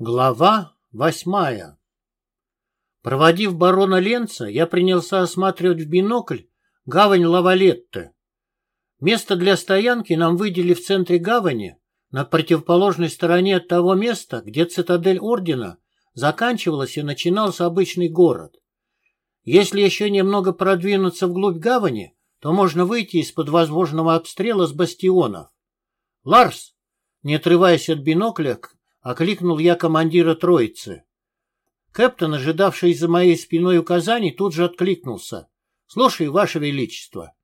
Глава восьмая Проводив барона Ленца, я принялся осматривать в бинокль гавань Лавалетте. Место для стоянки нам выделили в центре гавани, на противоположной стороне от того места, где цитадель Ордена заканчивалась и начинался обычный город. Если еще немного продвинуться вглубь гавани, то можно выйти из-под возможного обстрела с бастионов. «Ларс!» Не отрываясь от бинокля, Окликнул я командира троицы. Кэптон, ожидавший за моей спиной указаний, тут же откликнулся. «Слушай, Ваше Величество,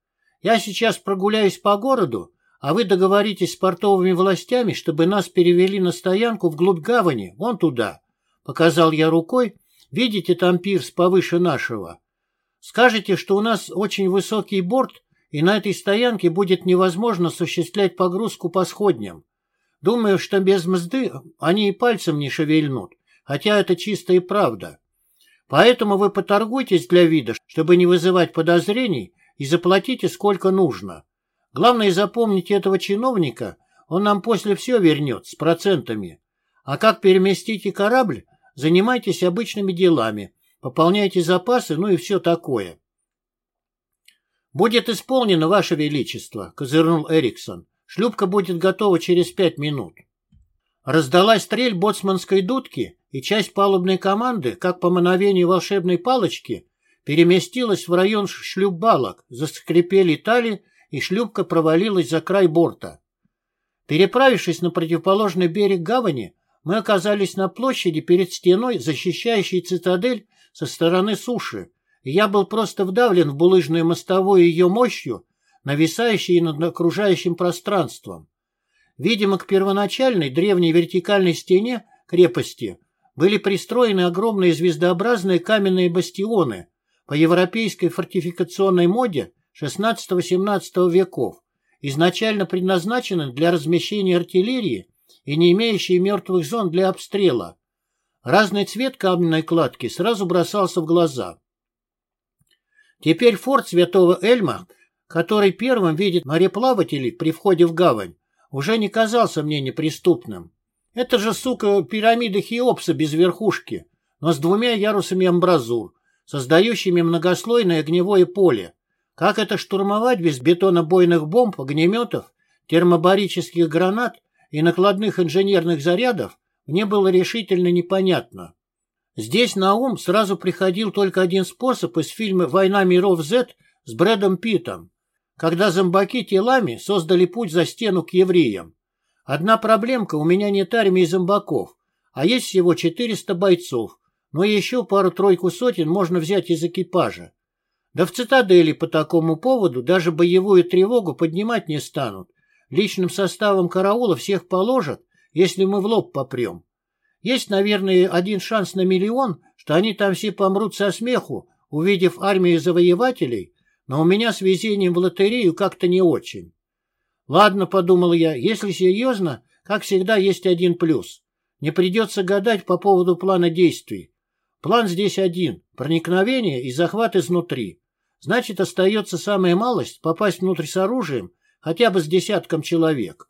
я сейчас прогуляюсь по городу, а вы договоритесь с портовыми властями, чтобы нас перевели на стоянку вглубь гавани, вон туда». Показал я рукой. «Видите, там пирс повыше нашего. Скажете, что у нас очень высокий борт, и на этой стоянке будет невозможно осуществлять погрузку по сходням. Думаю, что без мзды они и пальцем не шевельнут, хотя это чистая правда. Поэтому вы поторгуйтесь для вида, чтобы не вызывать подозрений, и заплатите сколько нужно. Главное, запомните этого чиновника, он нам после все вернет, с процентами. А как переместите корабль, занимайтесь обычными делами, пополняйте запасы, ну и все такое. «Будет исполнено, Ваше Величество», — козырнул Эриксон. Шлюпка будет готова через пять минут. Раздалась стрель боцманской дудки, и часть палубной команды, как по мановению волшебной палочки, переместилась в район шлюпбалок, заскрипели тали, и шлюпка провалилась за край борта. Переправившись на противоположный берег гавани, мы оказались на площади перед стеной, защищающей цитадель со стороны суши, и я был просто вдавлен в булыжную мостовую ее мощью, нависающие над окружающим пространством. Видимо, к первоначальной древней вертикальной стене крепости были пристроены огромные звездообразные каменные бастионы по европейской фортификационной моде XVI-XVII веков, изначально предназначены для размещения артиллерии и не имеющие мертвых зон для обстрела. Разный цвет каменной кладки сразу бросался в глаза. Теперь форт Святого Эльма – который первым видит мореплавателей при входе в гавань, уже не казался мне неприступным. Это же, сука, пирамида Хеопса без верхушки, но с двумя ярусами амбразур, создающими многослойное огневое поле. Как это штурмовать без бетонобойных бомб, огнеметов, термобарических гранат и накладных инженерных зарядов, мне было решительно непонятно. Здесь на ум сразу приходил только один способ из фильма «Война миров Z» с Брэдом Питтом когда зомбаки телами создали путь за стену к евреям. Одна проблемка, у меня нет армии зомбаков, а есть всего 400 бойцов, но еще пару-тройку сотен можно взять из экипажа. Да в цитадели по такому поводу даже боевую тревогу поднимать не станут. Личным составом караула всех положат, если мы в лоб попрем. Есть, наверное, один шанс на миллион, что они там все помрут со смеху, увидев армию завоевателей, но у меня с везением в лотерею как-то не очень. Ладно, подумал я, если серьезно, как всегда есть один плюс. Не придется гадать по поводу плана действий. План здесь один – проникновение и захват изнутри. Значит, остается самая малость – попасть внутрь с оружием, хотя бы с десятком человек.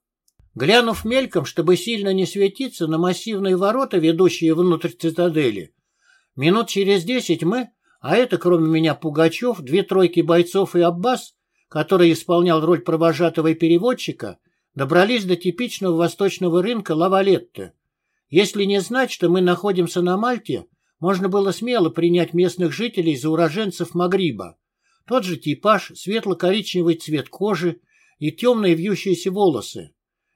Глянув мельком, чтобы сильно не светиться на массивные ворота, ведущие внутрь цитадели, минут через десять мы, а это, кроме меня, Пугачев, две тройки бойцов и Аббас, который исполнял роль провожатого и переводчика, добрались до типичного восточного рынка Лавалетте. Если не знать, что мы находимся на Мальте, можно было смело принять местных жителей за уроженцев Магриба. Тот же типаж, светло-коричневый цвет кожи и темные вьющиеся волосы.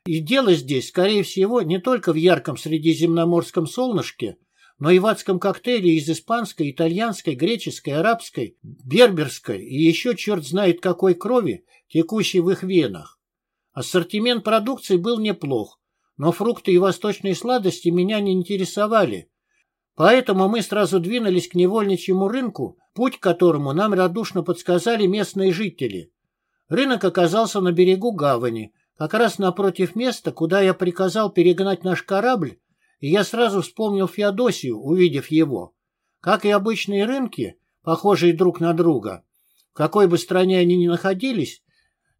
И дело здесь, скорее всего, не только в ярком средиземноморском солнышке, но и в адском коктейле из испанской, итальянской, греческой, арабской, берберской и еще черт знает какой крови, текущей в их венах. Ассортимент продукции был неплох, но фрукты и восточные сладости меня не интересовали. Поэтому мы сразу двинулись к невольничьему рынку, путь к которому нам радушно подсказали местные жители. Рынок оказался на берегу гавани, как раз напротив места, куда я приказал перегнать наш корабль и я сразу вспомнил Феодосию, увидев его. Как и обычные рынки, похожие друг на друга, в какой бы стране они ни находились,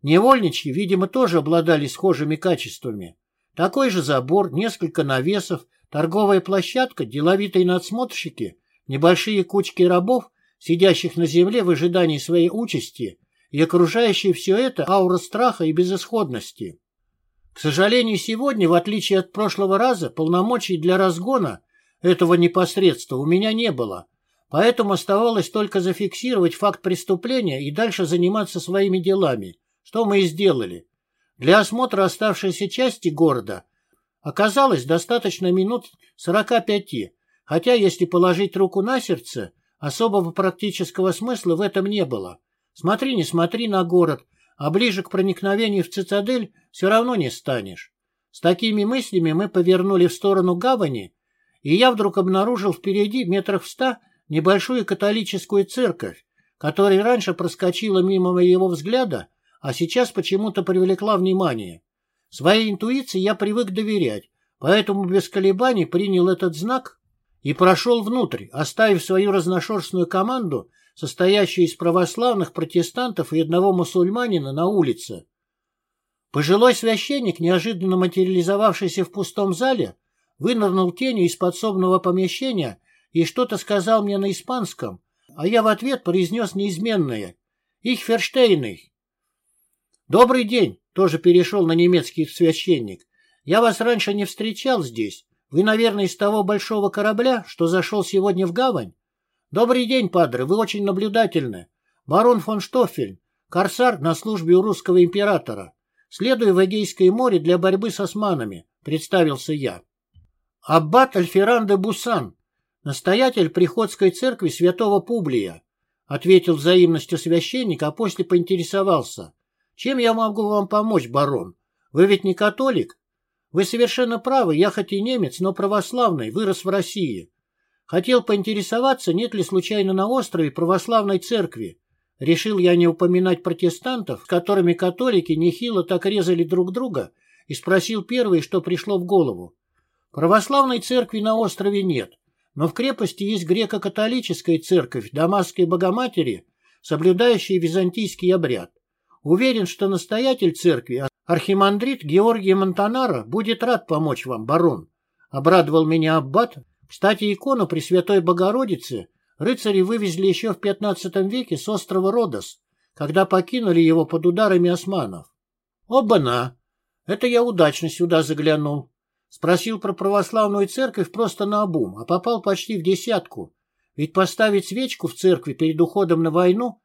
невольничьи, видимо, тоже обладали схожими качествами. Такой же забор, несколько навесов, торговая площадка, деловитые надсмотрщики, небольшие кучки рабов, сидящих на земле в ожидании своей участи, и окружающие все это аура страха и безысходности. К сожалению, сегодня, в отличие от прошлого раза, полномочий для разгона этого непосредства у меня не было, поэтому оставалось только зафиксировать факт преступления и дальше заниматься своими делами, что мы и сделали. Для осмотра оставшейся части города оказалось достаточно минут 45, хотя, если положить руку на сердце, особого практического смысла в этом не было. Смотри, не смотри на город, а ближе к проникновению в цитадель все равно не станешь. С такими мыслями мы повернули в сторону гавани, и я вдруг обнаружил впереди метрах в ста небольшую католическую церковь, которая раньше проскочила мимо моего взгляда, а сейчас почему-то привлекла внимание. Своей интуиции я привык доверять, поэтому без колебаний принял этот знак и прошел внутрь, оставив свою разношерстную команду, состоящую из православных протестантов и одного мусульманина на улице. Пожилой священник, неожиданно материализовавшийся в пустом зале, вынырнул тенью из подсобного помещения и что-то сказал мне на испанском, а я в ответ произнес неизменное «Их ферштейный». «Добрый день!» — тоже перешел на немецкий священник. «Я вас раньше не встречал здесь. Вы, наверное, из того большого корабля, что зашел сегодня в гавань?» «Добрый день, падре, вы очень наблюдательны. Барон фон Штоффель, корсар на службе у русского императора. Следую в Эгейское море для борьбы с османами», — представился я. «Аббат Альферан де Бусан, настоятель приходской церкви святого Публия», — ответил взаимностью священник, а после поинтересовался — чем я могу вам помочь, барон? Вы ведь не католик? Вы совершенно правы, я хоть и немец, но православный, вырос в России. Хотел поинтересоваться, нет ли случайно на острове православной церкви. Решил я не упоминать протестантов, с которыми католики нехило так резали друг друга, и спросил первое, что пришло в голову. Православной церкви на острове нет, но в крепости есть греко-католическая церковь Дамасской Богоматери, соблюдающая византийский обряд. Уверен, что настоятель церкви, архимандрит Георгий Монтанара, будет рад помочь вам, барон. Обрадовал меня аббат. Кстати, икону Пресвятой Богородицы рыцари вывезли еще в XV веке с острова Родос, когда покинули его под ударами османов. Оба-на! Это я удачно сюда заглянул. Спросил про православную церковь просто на обум, а попал почти в десятку. Ведь поставить свечку в церкви перед уходом на войну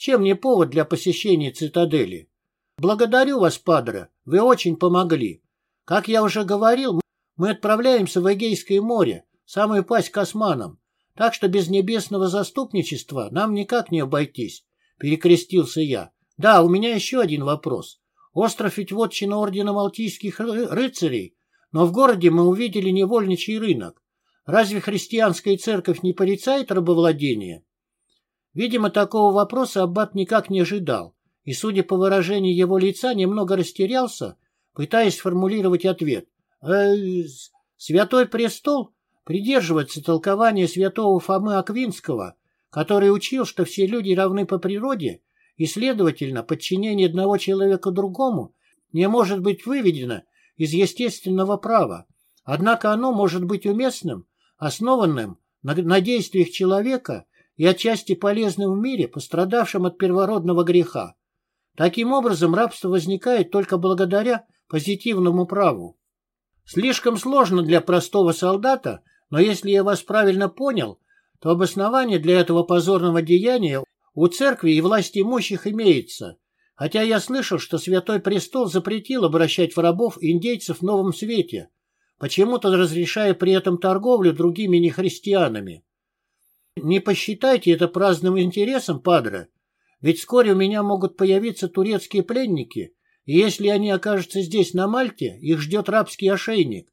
чем не повод для посещения цитадели? Благодарю вас, падре, вы очень помогли. Как я уже говорил, мы отправляемся в Эгейское море, самую пасть к османам, так что без небесного заступничества нам никак не обойтись, перекрестился я. Да, у меня еще один вопрос. Остров ведь вотчина ордена Малтийских рыцарей, но в городе мы увидели невольничий рынок. Разве христианская церковь не порицает рабовладение? Видимо, такого вопроса Аббат никак не ожидал, и, судя по выражению его лица, немного растерялся, пытаясь сформулировать ответ. «Э, «Святой престол придерживается толкования святого Фомы Аквинского, который учил, что все люди равны по природе, и, следовательно, подчинение одного человека другому не может быть выведено из естественного права, однако оно может быть уместным, основанным на, на действиях человека и отчасти полезным в мире, пострадавшим от первородного греха. Таким образом, рабство возникает только благодаря позитивному праву. Слишком сложно для простого солдата, но если я вас правильно понял, то обоснование для этого позорного деяния у церкви и власти имущих имеется, хотя я слышал, что Святой Престол запретил обращать в рабов индейцев в Новом Свете, почему-то разрешая при этом торговлю другими нехристианами. Не посчитайте это праздным интересом, падре, ведь вскоре у меня могут появиться турецкие пленники, и если они окажутся здесь, на Мальте, их ждет рабский ошейник.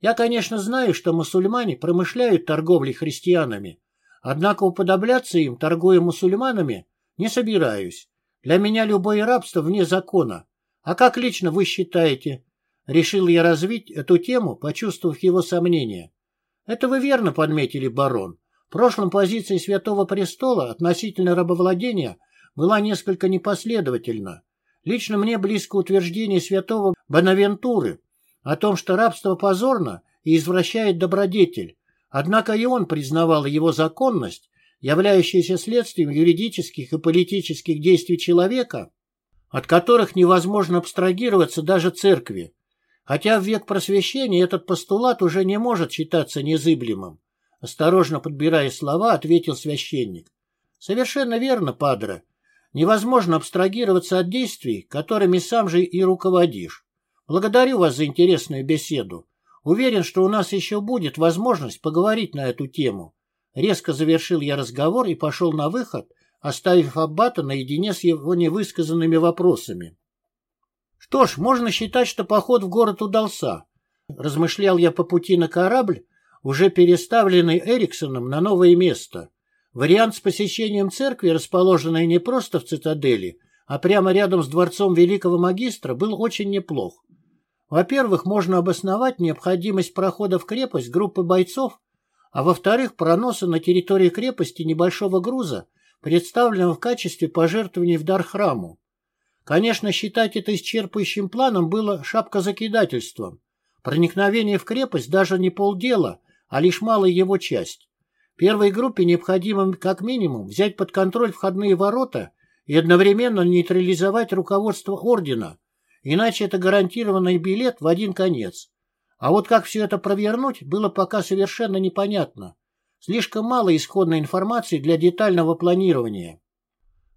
Я, конечно, знаю, что мусульмане промышляют торговлей христианами, однако уподобляться им, торгуя мусульманами, не собираюсь. Для меня любое рабство вне закона. А как лично вы считаете? Решил я развить эту тему, почувствовав его сомнения. Это вы верно подметили, барон. В прошлом позиция Святого Престола относительно рабовладения была несколько непоследовательна. Лично мне близко утверждение святого Бонавентуры о том, что рабство позорно и извращает добродетель, однако и он признавал его законность, являющуюся следствием юридических и политических действий человека, от которых невозможно абстрагироваться даже церкви, хотя в век просвещения этот постулат уже не может считаться незыблемым. Осторожно подбирая слова, ответил священник. Совершенно верно, падре. Невозможно абстрагироваться от действий, которыми сам же и руководишь. Благодарю вас за интересную беседу. Уверен, что у нас еще будет возможность поговорить на эту тему. Резко завершил я разговор и пошел на выход, оставив Аббата наедине с его невысказанными вопросами. Что ж, можно считать, что поход в город удался. Размышлял я по пути на корабль, уже переставленный Эриксоном на новое место. Вариант с посещением церкви, расположенной не просто в цитадели, а прямо рядом с дворцом великого магистра, был очень неплох. Во-первых, можно обосновать необходимость прохода в крепость группы бойцов, а во-вторых, проноса на территории крепости небольшого груза, представленного в качестве пожертвований в дар храму. Конечно, считать это исчерпывающим планом было шапкозакидательством. Проникновение в крепость даже не полдела, а лишь малая его часть. Первой группе необходимо как минимум взять под контроль входные ворота и одновременно нейтрализовать руководство ордена, иначе это гарантированный билет в один конец. А вот как все это провернуть, было пока совершенно непонятно. Слишком мало исходной информации для детального планирования.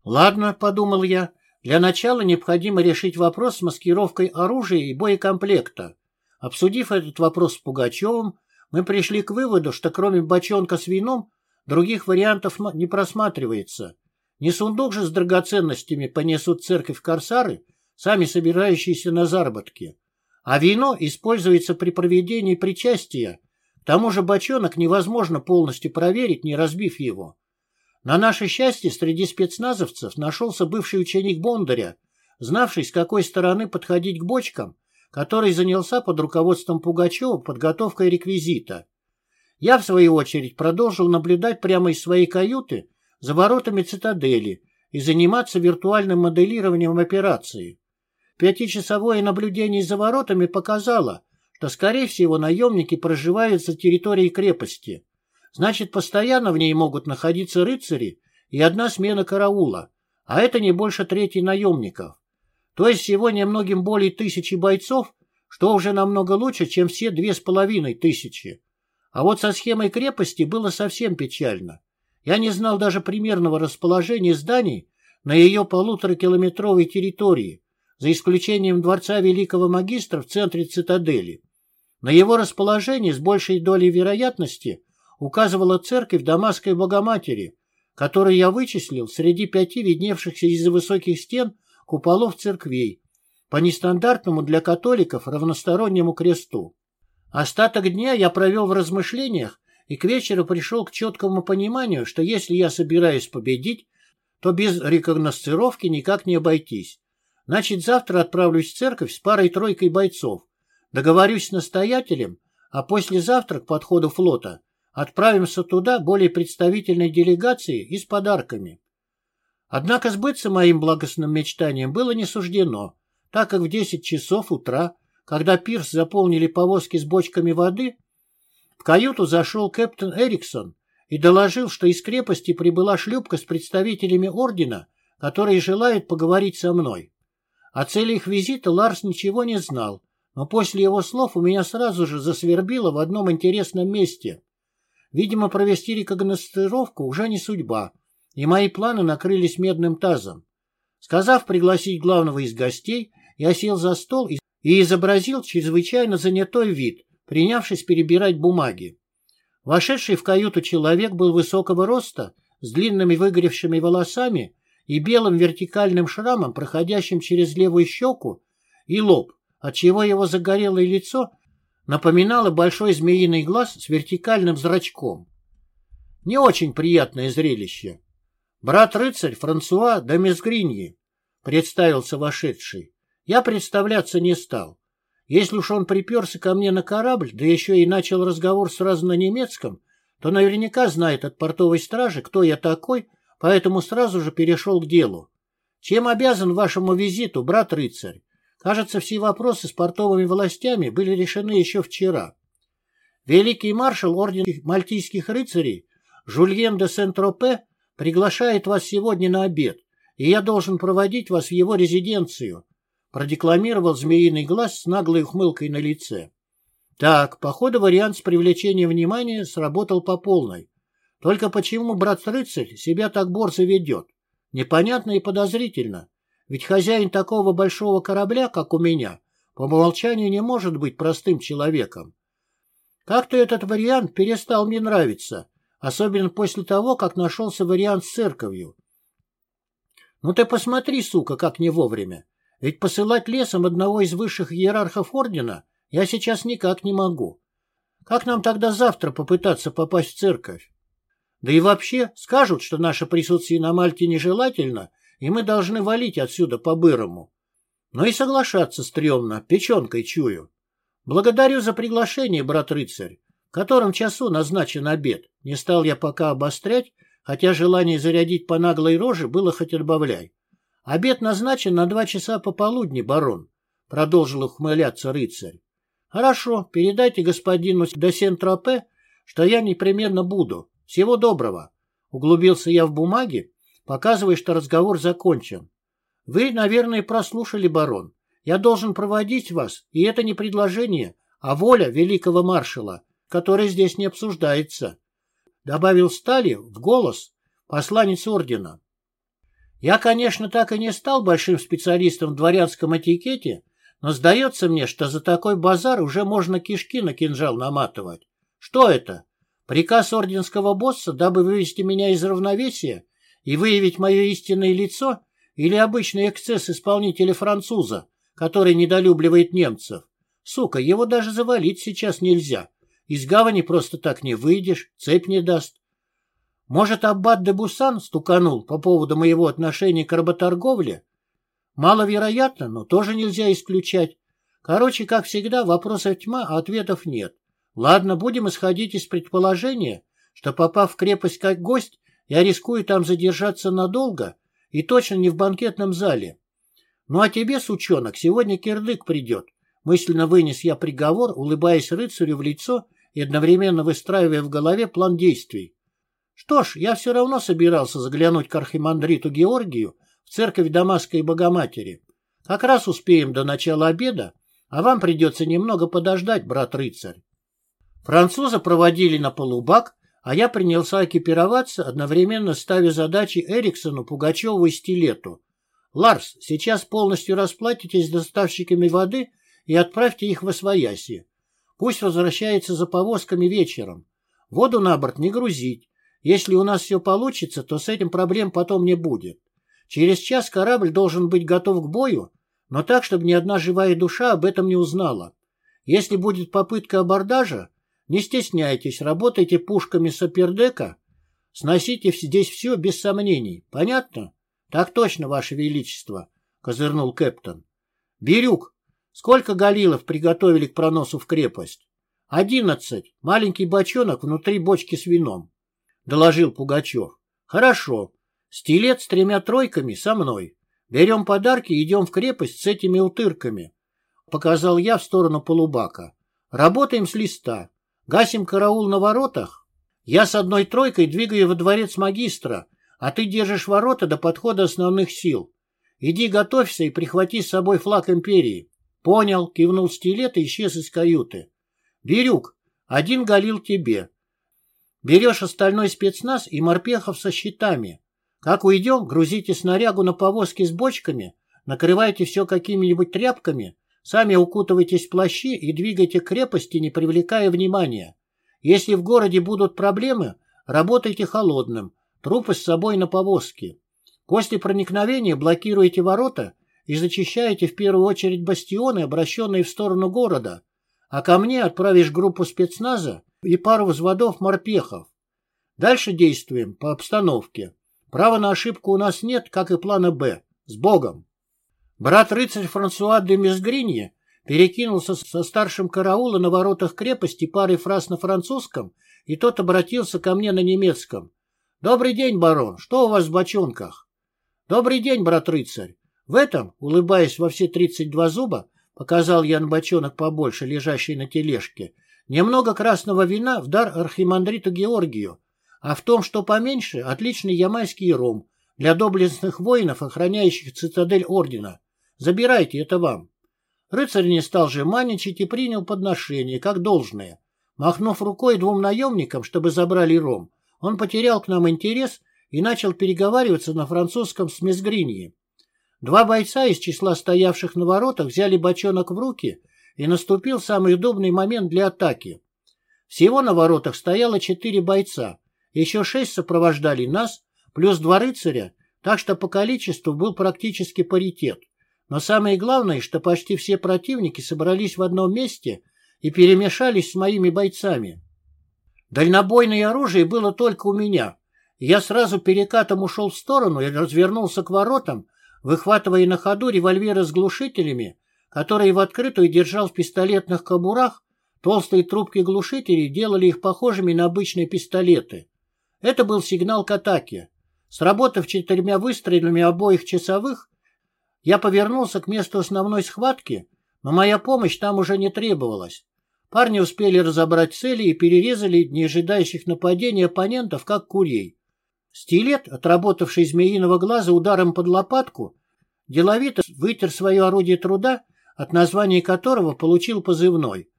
«Ладно», — подумал я, — «для начала необходимо решить вопрос с маскировкой оружия и боекомплекта». Обсудив этот вопрос с Пугачевым, мы пришли к выводу, что кроме бочонка с вином других вариантов не просматривается. Не сундук же с драгоценностями понесут церковь корсары, сами собирающиеся на заработки. А вино используется при проведении причастия. К тому же бочонок невозможно полностью проверить, не разбив его. На наше счастье среди спецназовцев нашелся бывший ученик Бондаря, знавший, с какой стороны подходить к бочкам который занялся под руководством Пугачева подготовкой реквизита. Я, в свою очередь, продолжил наблюдать прямо из своей каюты за воротами цитадели и заниматься виртуальным моделированием операции. Пятичасовое наблюдение за воротами показало, что, скорее всего, наемники проживают за территорией крепости. Значит, постоянно в ней могут находиться рыцари и одна смена караула, а это не больше трети наемников. То есть всего немногим более тысячи бойцов, что уже намного лучше, чем все две с половиной тысячи. А вот со схемой крепости было совсем печально. Я не знал даже примерного расположения зданий на ее полуторакилометровой территории, за исключением дворца великого магистра в центре цитадели. На его расположение с большей долей вероятности указывала церковь Дамасской Богоматери, которую я вычислил среди пяти видневшихся из-за высоких стен куполов церквей по нестандартному для католиков равностороннему кресту. Остаток дня я провел в размышлениях и к вечеру пришел к четкому пониманию, что если я собираюсь победить, то без рекогносцировки никак не обойтись. Значит, завтра отправлюсь в церковь с парой-тройкой бойцов, договорюсь с настоятелем, а послезавтра к подходу флота отправимся туда более представительной делегацией и с подарками. Однако сбыться моим благостным мечтаниям было не суждено, так как в десять часов утра, когда пирс заполнили повозки с бочками воды, в каюту зашел капитан Эриксон и доложил, что из крепости прибыла шлюпка с представителями ордена, которые желают поговорить со мной. О цели их визита Ларс ничего не знал, но после его слов у меня сразу же засвербило в одном интересном месте. Видимо, провести рекогностировку уже не судьба, и мои планы накрылись медным тазом. Сказав пригласить главного из гостей, я сел за стол и, изобразил чрезвычайно занятой вид, принявшись перебирать бумаги. Вошедший в каюту человек был высокого роста, с длинными выгоревшими волосами и белым вертикальным шрамом, проходящим через левую щеку и лоб, отчего его загорелое лицо напоминало большой змеиный глаз с вертикальным зрачком. Не очень приятное зрелище. «Брат-рыцарь Франсуа де Мезгриньи», — представился вошедший. Я представляться не стал. Если уж он приперся ко мне на корабль, да еще и начал разговор сразу на немецком, то наверняка знает от портовой стражи, кто я такой, поэтому сразу же перешел к делу. Чем обязан вашему визиту, брат-рыцарь? Кажется, все вопросы с портовыми властями были решены еще вчера. Великий маршал Ордена Мальтийских рыцарей Жульен де Сент-Тропе приглашает вас сегодня на обед, и я должен проводить вас в его резиденцию», продекламировал змеиный глаз с наглой ухмылкой на лице. Так, походу, вариант с привлечением внимания сработал по полной. Только почему брат-рыцарь себя так борзо ведет? Непонятно и подозрительно. Ведь хозяин такого большого корабля, как у меня, по умолчанию не может быть простым человеком. Как-то этот вариант перестал мне нравиться, особенно после того, как нашелся вариант с церковью. Ну ты посмотри, сука, как не вовремя. Ведь посылать лесом одного из высших иерархов ордена я сейчас никак не могу. Как нам тогда завтра попытаться попасть в церковь? Да и вообще, скажут, что наше присутствие на Мальте нежелательно, и мы должны валить отсюда по-бырому. Но и соглашаться стрёмно, печенкой чую. Благодарю за приглашение, брат-рыцарь. В котором часу назначен обед? Не стал я пока обострять, хотя желание зарядить по наглой роже было хоть отбавляй. Обед назначен на два часа пополудни, барон, — продолжил ухмыляться рыцарь. — Хорошо, передайте господину де Сент-Тропе, что я непременно буду. Всего доброго. Углубился я в бумаги, показывая, что разговор закончен. Вы, наверное, прослушали, барон. Я должен проводить вас, и это не предложение, а воля великого маршала, которая здесь не обсуждается. Добавил Стали в голос посланец ордена. Я, конечно, так и не стал большим специалистом в дворянском этикете, но сдается мне, что за такой базар уже можно кишки на кинжал наматывать. Что это? Приказ орденского босса, дабы вывести меня из равновесия и выявить мое истинное лицо, или обычный эксцесс исполнителя-француза, который недолюбливает немцев? Сука, его даже завалить сейчас нельзя. Из гавани просто так не выйдешь, цепь не даст. Может, Аббат де Бусан стуканул по поводу моего отношения к работорговле? Маловероятно, но тоже нельзя исключать. Короче, как всегда, вопросов тьма, а ответов нет. Ладно, будем исходить из предположения, что, попав в крепость как гость, я рискую там задержаться надолго и точно не в банкетном зале. Ну а тебе, сучонок, сегодня кирдык придет. Мысленно вынес я приговор, улыбаясь рыцарю в лицо и одновременно выстраивая в голове план действий. Что ж, я все равно собирался заглянуть к архимандриту Георгию в церковь Дамасской Богоматери. Как раз успеем до начала обеда, а вам придется немного подождать, брат-рыцарь. Француза проводили на полубак, а я принялся экипироваться, одновременно ставя задачи Эриксону, Пугачеву и Стилету. «Ларс, сейчас полностью расплатитесь с доставщиками воды и отправьте их в Освояси. Пусть возвращается за повозками вечером. Воду на борт не грузить, если у нас все получится, то с этим проблем потом не будет. Через час корабль должен быть готов к бою, но так, чтобы ни одна живая душа об этом не узнала. Если будет попытка абордажа, не стесняйтесь, работайте пушками Сапердека, сносите здесь все без сомнений. Понятно? Так точно, Ваше Величество, — козырнул Кэптон. Бирюк, сколько галилов приготовили к проносу в крепость? Одиннадцать. Маленький бочонок внутри бочки с вином. — доложил Пугачев. — Хорошо. Стилет с тремя тройками со мной. Берем подарки и идем в крепость с этими утырками. Показал я в сторону полубака. Работаем с листа. Гасим караул на воротах. Я с одной тройкой двигаю во дворец магистра, а ты держишь ворота до подхода основных сил. Иди готовься и прихвати с собой флаг империи. Понял, кивнул стилет и исчез из каюты. Бирюк, один галил тебе. Берешь остальной спецназ и морпехов со щитами. Как уйдем, грузите снарягу на повозки с бочками, накрывайте все какими-нибудь тряпками, сами укутывайтесь в плащи и двигайте к крепости, не привлекая внимания. Если в городе будут проблемы, работайте холодным, трупы с собой на повозке. После проникновения блокируйте ворота и зачищаете в первую очередь бастионы, обращенные в сторону города, а ко мне отправишь группу спецназа и пару взводов морпехов. Дальше действуем по обстановке. Права на ошибку у нас нет, как и плана «Б». С Богом! Брат-рыцарь Франсуа де Мезгринье перекинулся со старшим караула на воротах крепости парой фраз на французском, и тот обратился ко мне на немецком. «Добрый день, барон, что у вас в бочонках?» «Добрый день, брат-рыцарь». В этом, улыбаясь во все тридцать два зуба, показал я на бочонок побольше, лежащий на тележке, Немного красного вина в дар архимандриту Георгию, а в том, что поменьше, отличный ямайский ром для доблестных воинов, охраняющих цитадель ордена. Забирайте, это вам. Рыцарь не стал жеманничать и принял подношение, как должное. Махнув рукой двум наемникам, чтобы забрали ром, он потерял к нам интерес и начал переговариваться на французском с Мезгриньи. Два бойца из числа стоявших на воротах взяли бочонок в руки, и наступил самый удобный момент для атаки. Всего на воротах стояло четыре бойца, еще шесть сопровождали нас, плюс два рыцаря, так что по количеству был практически паритет. Но самое главное, что почти все противники собрались в одном месте и перемешались с моими бойцами. Дальнобойное оружие было только у меня. Я сразу перекатом ушел в сторону и развернулся к воротам, выхватывая на ходу револьверы с глушителями, которые в открытую держал в пистолетных кобурах, толстые трубки глушителей делали их похожими на обычные пистолеты. Это был сигнал к атаке. Сработав четырьмя выстрелами обоих часовых, я повернулся к месту основной схватки, но моя помощь там уже не требовалась. Парни успели разобрать цели и перерезали неожидающих нападений оппонентов, как курей. Стилет, отработавший змеиного глаза ударом под лопатку, деловито вытер свое орудие труда, от названия которого получил позывной.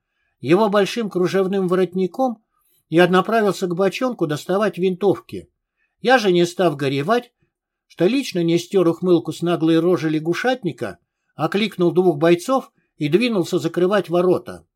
Его большим кружевным воротником я направился к бочонку доставать винтовки. Я же, не став горевать, что лично не стер ухмылку с наглой рожи лягушатника, окликнул двух бойцов и двинулся закрывать ворота.